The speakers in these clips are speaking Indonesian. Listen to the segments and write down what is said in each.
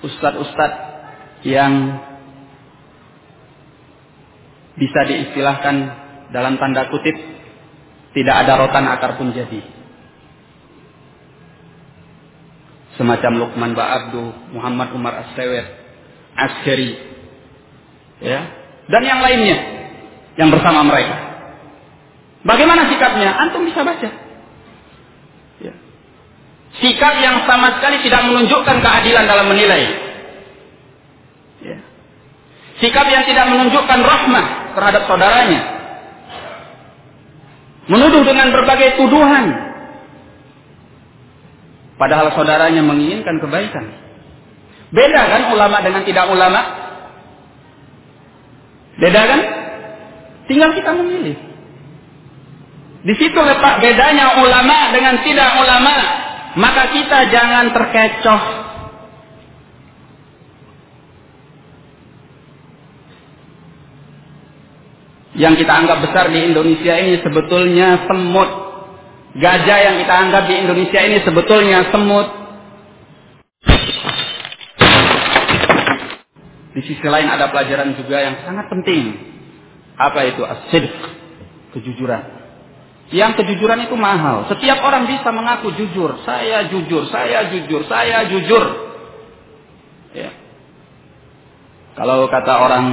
ustadz-ustadz yang bisa diistilahkan dalam tanda kutip tidak ada rotan akar pun jadi. Semacam Luqman Ba'abdu, Muhammad Umar As-Sewet, Askeri, ya, dan yang lainnya yang bersama mereka. Bagaimana sikapnya? Antum bisa baca. Sikap yang sama sekali tidak menunjukkan keadilan dalam menilai. Ya. Sikap yang tidak menunjukkan rahmah terhadap saudaranya. Menuduh dengan berbagai tuduhan. Padahal saudaranya menginginkan kebaikan. Beda kan ulama dengan tidak ulama? Beda kan? Tinggal kita memilih. Di situ letak bedanya ulama dengan tidak ulama. Maka kita jangan terkecoh. Yang kita anggap besar di Indonesia ini sebetulnya semut. Gajah yang kita anggap di Indonesia ini sebetulnya semut. Di sisi lain ada pelajaran juga yang sangat penting. Apa itu? as Kejujuran. Yang kejujuran itu mahal. Setiap orang bisa mengaku jujur. Saya jujur, saya jujur, saya jujur. Ya. Kalau kata orang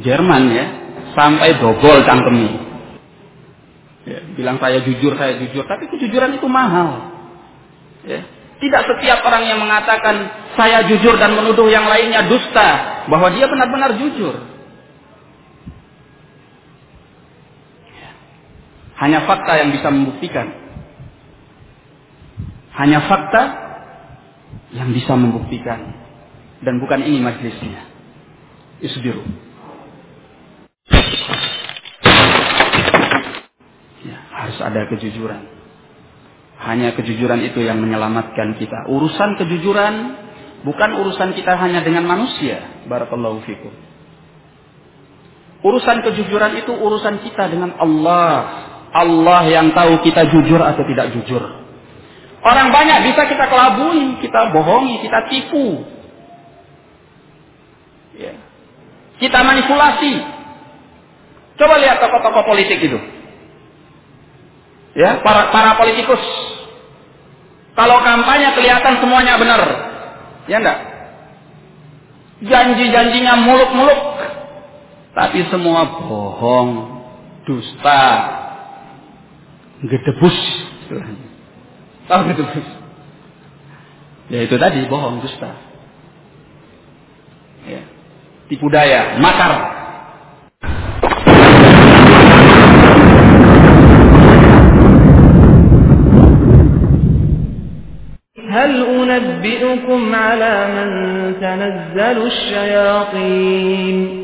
Jerman ya, sampai dobol cangkemi. Ya, bilang saya jujur, saya jujur. Tapi kejujuran itu mahal. Ya. Tidak setiap orang yang mengatakan saya jujur dan menuduh yang lainnya dusta. Bahwa dia benar-benar jujur. Hanya fakta yang bisa membuktikan. Hanya fakta yang bisa membuktikan. Dan bukan ini majlisnya. Isbiru. Ya, harus ada kejujuran. Hanya kejujuran itu yang menyelamatkan kita. Urusan kejujuran bukan urusan kita hanya dengan manusia. Barakallahu fikum. Urusan kejujuran itu urusan kita dengan Allah Allah yang tahu kita jujur atau tidak jujur. Orang banyak bisa kita kelabui, kita bohongi, kita tipu. Ya. Kita manipulasi. Coba lihat tokoh-tokoh politik itu. Ya, para, para politikus. Kalau kampanye kelihatan semuanya benar. Ya enggak? Janji-janjinya muluk-muluk. Tapi semua bohong, dusta, gedebus tahu gedebus ya itu tadi bohong dusta ya tipu daya makar هل أنبئكم على من تنزل الشياطين